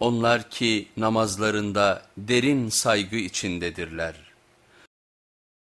Onlar ki namazlarında derin saygı içindedirler.